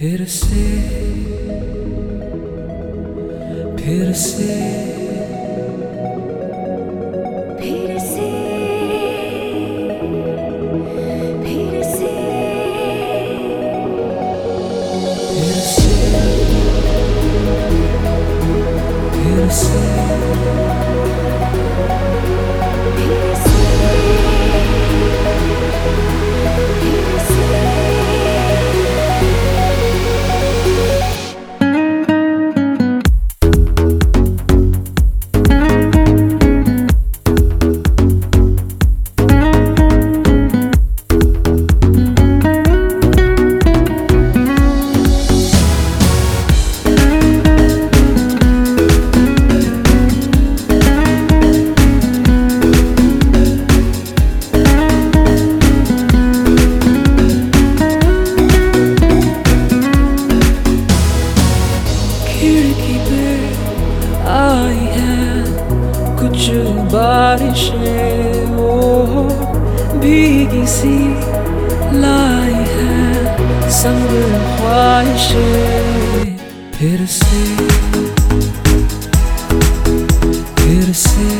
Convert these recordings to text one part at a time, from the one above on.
फिर से फिर से फिर से फिर से फिर से फिर से बारिशें ओ भीगी सी लाई है संग ख्वाहिशें फिर से फिर से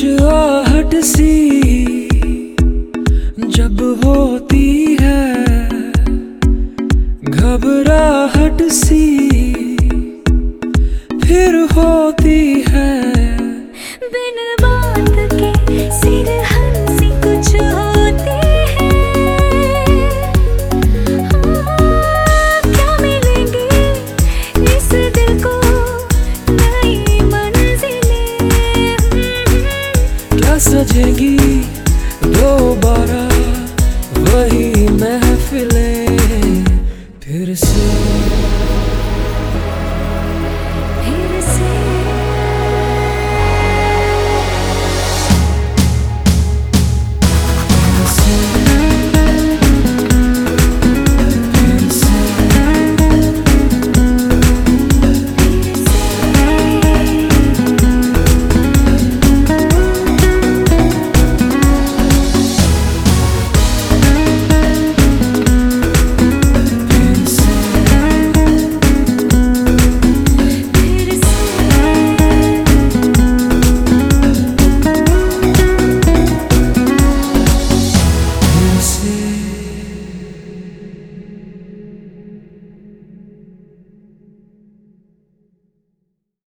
कुछ आहट सी जब होती है घबराहट सी फिर होती सजेगी दो